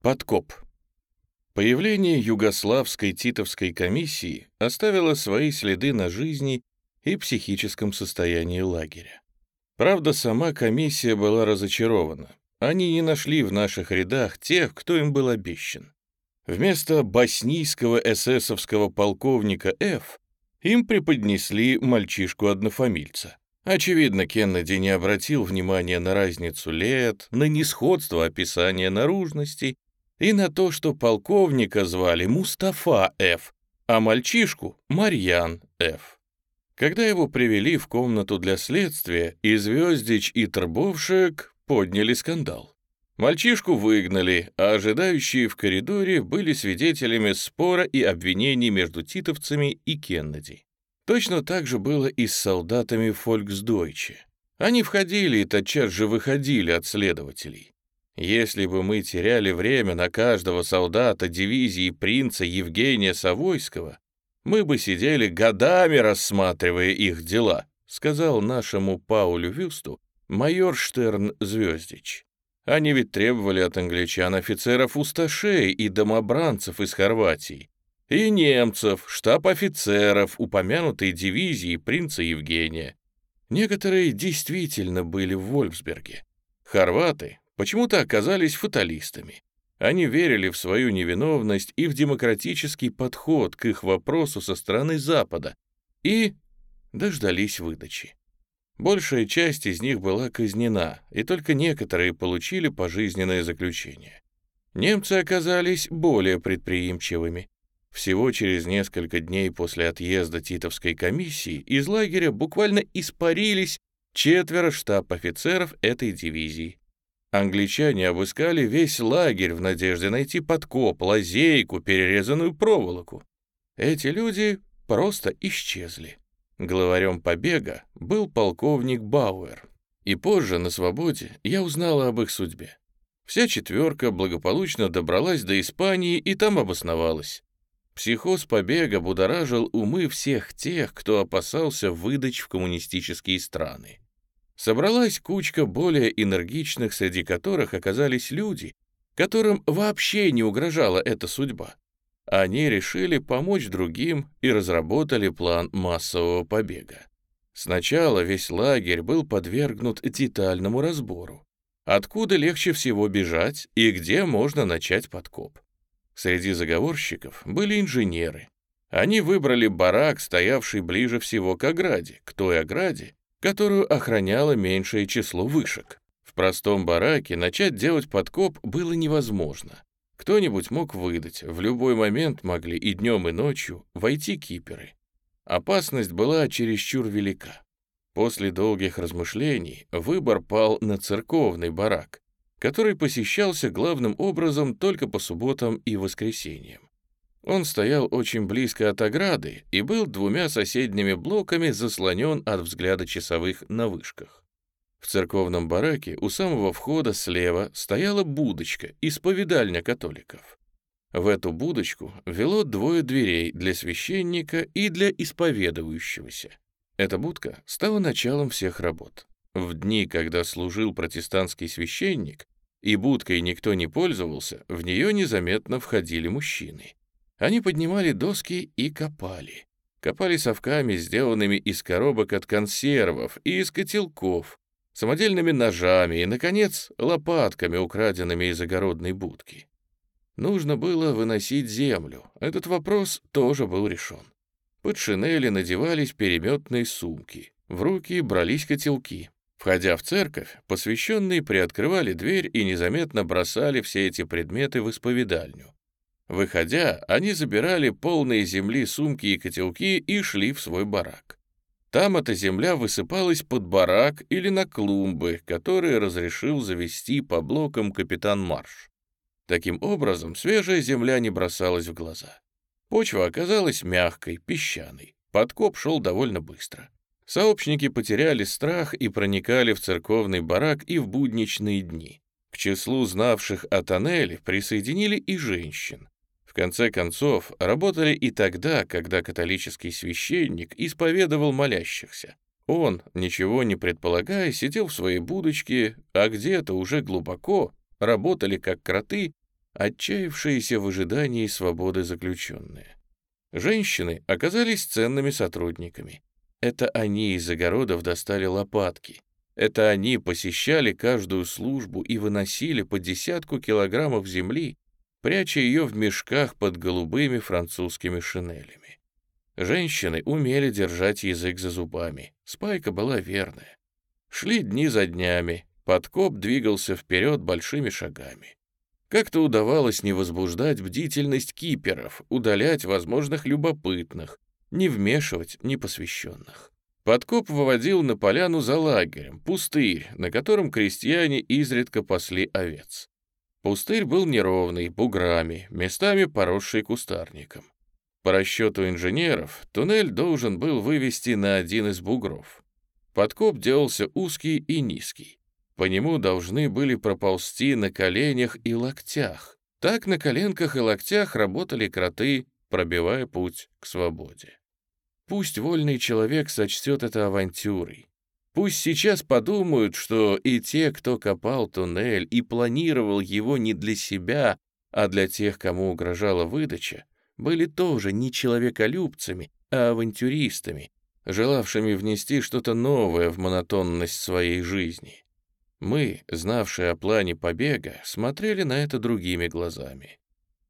Подкоп. Появление Югославской Титовской комиссии оставило свои следы на жизни и психическом состоянии лагеря. Правда, сама комиссия была разочарована. Они не нашли в наших рядах тех, кто им был обещан. Вместо боснийского эсэсовского полковника Ф им преподнесли мальчишку-однофамильца. Очевидно, Кеннеди не обратил внимания на разницу лет, на несходство описания наружности и на то, что полковника звали Мустафа Ф., а мальчишку — Марьян Ф. Когда его привели в комнату для следствия, и Звездич, и Трбовшек подняли скандал. Мальчишку выгнали, а ожидающие в коридоре были свидетелями спора и обвинений между титовцами и Кеннеди. Точно так же было и с солдатами Фольксдойче. Они входили и тотчас же выходили от следователей. Если бы мы теряли время на каждого солдата дивизии принца Евгения Савойского, мы бы сидели годами, рассматривая их дела, сказал нашему Паулю Вюсту майор Штерн Звездич. Они ведь требовали от англичан офицеров-усташей и домобранцев из Хорватии, и немцев, штаб-офицеров упомянутой дивизии принца Евгения. Некоторые действительно были в Вольфсберге. Хорваты почему-то оказались фаталистами. Они верили в свою невиновность и в демократический подход к их вопросу со стороны Запада и дождались выдачи. Большая часть из них была казнена, и только некоторые получили пожизненное заключение. Немцы оказались более предприимчивыми. Всего через несколько дней после отъезда Титовской комиссии из лагеря буквально испарились четверо штаб-офицеров этой дивизии. Англичане обыскали весь лагерь в надежде найти подкоп, лазейку, перерезанную проволоку. Эти люди просто исчезли. Главарем побега был полковник Бауэр. И позже, на свободе, я узнала об их судьбе. Вся четверка благополучно добралась до Испании и там обосновалась. Психоз побега будоражил умы всех тех, кто опасался выдач в коммунистические страны собралась кучка более энергичных, среди которых оказались люди, которым вообще не угрожала эта судьба. Они решили помочь другим и разработали план массового побега. Сначала весь лагерь был подвергнут детальному разбору. Откуда легче всего бежать и где можно начать подкоп. Среди заговорщиков были инженеры. Они выбрали барак, стоявший ближе всего к ограде, к той ограде, которую охраняло меньшее число вышек. В простом бараке начать делать подкоп было невозможно. Кто-нибудь мог выдать, в любой момент могли и днем, и ночью войти киперы. Опасность была чересчур велика. После долгих размышлений выбор пал на церковный барак, который посещался главным образом только по субботам и воскресеньям. Он стоял очень близко от ограды и был двумя соседними блоками заслонен от взгляда часовых на вышках. В церковном бараке у самого входа слева стояла будочка, исповедальня католиков. В эту будочку вело двое дверей для священника и для исповедующегося. Эта будка стала началом всех работ. В дни, когда служил протестантский священник, и будкой никто не пользовался, в нее незаметно входили мужчины. Они поднимали доски и копали. Копали совками, сделанными из коробок от консервов и из котелков, самодельными ножами и, наконец, лопатками, украденными из огородной будки. Нужно было выносить землю. Этот вопрос тоже был решен. Под шинели надевались переметные сумки. В руки брались котелки. Входя в церковь, посвященные приоткрывали дверь и незаметно бросали все эти предметы в исповедальню. Выходя, они забирали полные земли сумки и котелки и шли в свой барак. Там эта земля высыпалась под барак или на клумбы, которые разрешил завести по блокам капитан Марш. Таким образом, свежая земля не бросалась в глаза. Почва оказалась мягкой, песчаной. Подкоп шел довольно быстро. Сообщники потеряли страх и проникали в церковный барак и в будничные дни. К числу знавших о тоннеле присоединили и женщин конце концов, работали и тогда, когда католический священник исповедовал молящихся. Он, ничего не предполагая, сидел в своей будочке, а где-то уже глубоко работали как кроты отчаявшиеся в ожидании свободы заключенные. Женщины оказались ценными сотрудниками. Это они из огородов достали лопатки. Это они посещали каждую службу и выносили по десятку килограммов земли, пряча ее в мешках под голубыми французскими шинелями. Женщины умели держать язык за зубами. Спайка была верная. Шли дни за днями, подкоп двигался вперед большими шагами. Как-то удавалось не возбуждать бдительность киперов, удалять возможных любопытных, не вмешивать непосвященных. Подкоп выводил на поляну за лагерем, пустырь, на котором крестьяне изредка пасли овец. Пустырь был неровный, буграми, местами поросший кустарником. По расчету инженеров, туннель должен был вывести на один из бугров. Подкоп делался узкий и низкий. По нему должны были проползти на коленях и локтях. Так на коленках и локтях работали кроты, пробивая путь к свободе. Пусть вольный человек сочтет это авантюрой. Пусть сейчас подумают, что и те, кто копал туннель и планировал его не для себя, а для тех, кому угрожала выдача, были тоже не человеколюбцами, а авантюристами, желавшими внести что-то новое в монотонность своей жизни. Мы, знавшие о плане побега, смотрели на это другими глазами.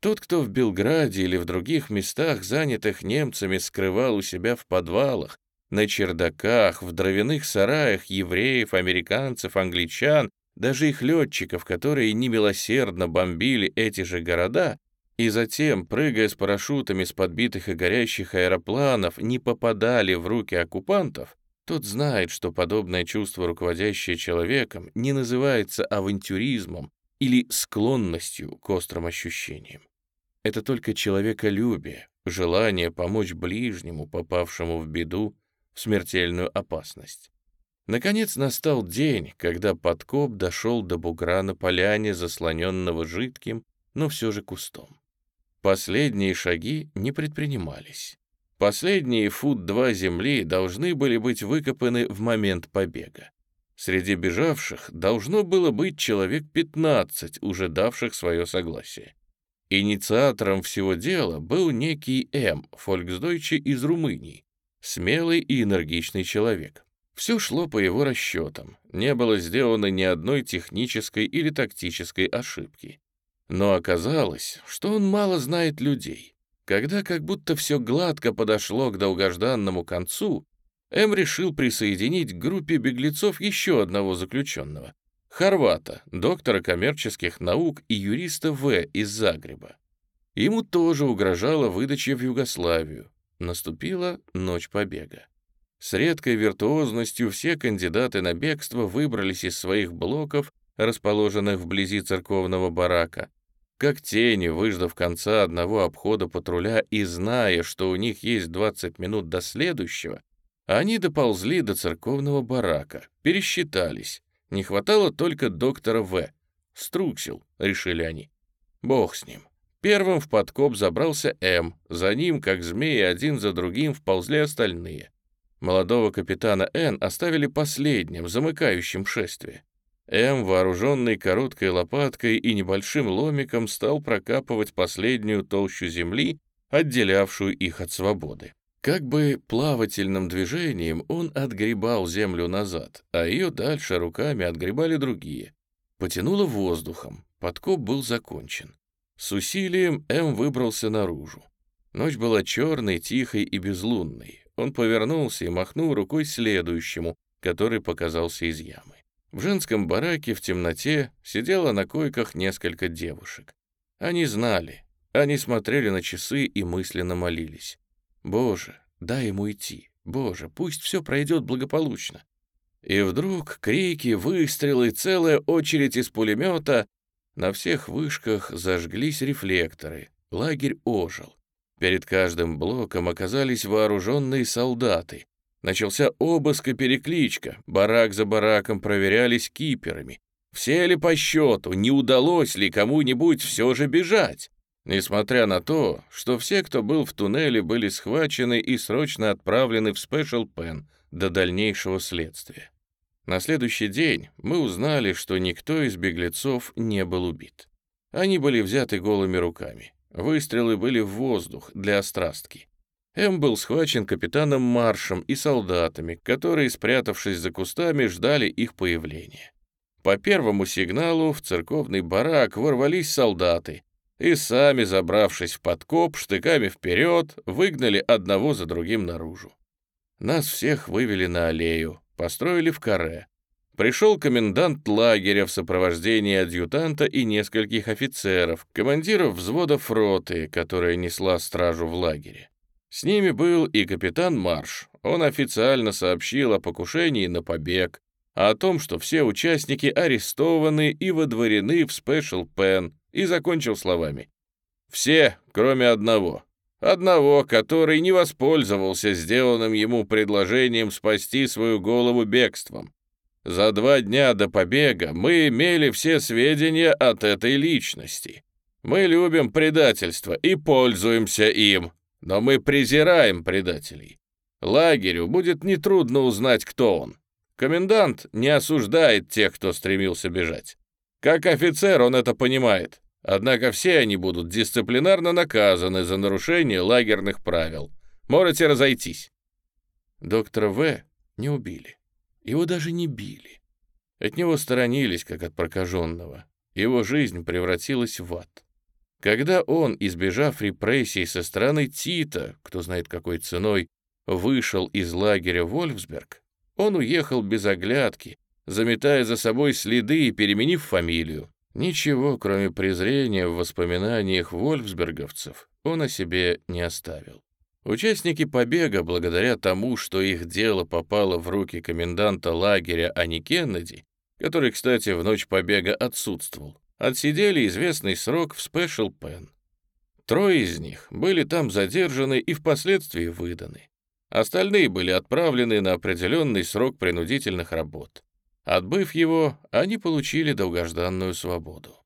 Тот, кто в Белграде или в других местах, занятых немцами, скрывал у себя в подвалах, на чердаках, в дровяных сараях евреев, американцев, англичан, даже их летчиков, которые немилосердно бомбили эти же города, и затем, прыгая с парашютами с подбитых и горящих аэропланов, не попадали в руки оккупантов, тот знает, что подобное чувство, руководящее человеком, не называется авантюризмом или склонностью к острым ощущениям. Это только человеколюбие, желание помочь ближнему, попавшему в беду, в смертельную опасность. Наконец настал день, когда подкоп дошел до бугра на поляне, заслоненного жидким, но все же кустом. Последние шаги не предпринимались. Последние фут-два земли должны были быть выкопаны в момент побега. Среди бежавших должно было быть человек 15, уже давших свое согласие. Инициатором всего дела был некий М. Фольксдойче из Румынии, смелый и энергичный человек. Все шло по его расчетам, не было сделано ни одной технической или тактической ошибки. Но оказалось, что он мало знает людей. Когда как будто все гладко подошло к долгожданному концу, М решил присоединить к группе беглецов еще одного заключенного — хорвата, доктора коммерческих наук и юриста В. из Загреба. Ему тоже угрожала выдача в Югославию. Наступила ночь побега. С редкой виртуозностью все кандидаты на бегство выбрались из своих блоков, расположенных вблизи церковного барака, как тени, выждав конца одного обхода патруля и зная, что у них есть 20 минут до следующего, они доползли до церковного барака, пересчитались. Не хватало только доктора В. Струксил, решили они. Бог с ним. Первым в подкоп забрался М, за ним, как змеи, один за другим вползли остальные. Молодого капитана Н оставили последним, замыкающим шествие. М, вооруженный короткой лопаткой и небольшим ломиком, стал прокапывать последнюю толщу земли, отделявшую их от свободы. Как бы плавательным движением он отгребал землю назад, а ее дальше руками отгребали другие. Потянуло воздухом, подкоп был закончен. С усилием М выбрался наружу. Ночь была черной, тихой и безлунной. Он повернулся и махнул рукой следующему, который показался из ямы. В женском бараке в темноте сидело на койках несколько девушек. Они знали, они смотрели на часы и мысленно молились. «Боже, дай ему идти. Боже, пусть все пройдет благополучно». И вдруг крики, выстрелы, целая очередь из пулемета. На всех вышках зажглись рефлекторы. Лагерь ожил. Перед каждым блоком оказались вооруженные солдаты. Начался обыск и перекличка, барак за бараком проверялись киперами. Все ли по счету, не удалось ли кому-нибудь все же бежать? Несмотря на то, что все, кто был в туннеле, были схвачены и срочно отправлены в Спешл Пен до дальнейшего следствия. На следующий день мы узнали, что никто из беглецов не был убит. Они были взяты голыми руками. Выстрелы были в воздух для острастки. М был схвачен капитаном Маршем и солдатами, которые, спрятавшись за кустами, ждали их появления. По первому сигналу в церковный барак ворвались солдаты и сами, забравшись в подкоп, штыками вперед, выгнали одного за другим наружу. Нас всех вывели на аллею, построили в каре. Пришел комендант лагеря в сопровождении адъютанта и нескольких офицеров, командиров взводов роты, которая несла стражу в лагере. С ними был и капитан Марш. Он официально сообщил о покушении на побег, о том, что все участники арестованы и водворены в Спешл Пен, и закончил словами. «Все, кроме одного. Одного, который не воспользовался сделанным ему предложением спасти свою голову бегством. За два дня до побега мы имели все сведения от этой личности. Мы любим предательство и пользуемся им, но мы презираем предателей. Лагерю будет нетрудно узнать, кто он. Комендант не осуждает тех, кто стремился бежать. Как офицер он это понимает. Однако все они будут дисциплинарно наказаны за нарушение лагерных правил. Можете разойтись. Доктора В. не убили. Его даже не били. От него сторонились, как от прокаженного. Его жизнь превратилась в ад. Когда он, избежав репрессий со стороны Тита, кто знает какой ценой, вышел из лагеря Вольфсберг, он уехал без оглядки, заметая за собой следы и переменив фамилию. Ничего, кроме презрения в воспоминаниях вольфсберговцев, он о себе не оставил. Участники побега, благодаря тому, что их дело попало в руки коменданта лагеря, а не Кеннеди, который, кстати, в ночь побега отсутствовал, отсидели известный срок в Спешл Пен. Трое из них были там задержаны и впоследствии выданы. Остальные были отправлены на определенный срок принудительных работ. Отбыв его, они получили долгожданную свободу.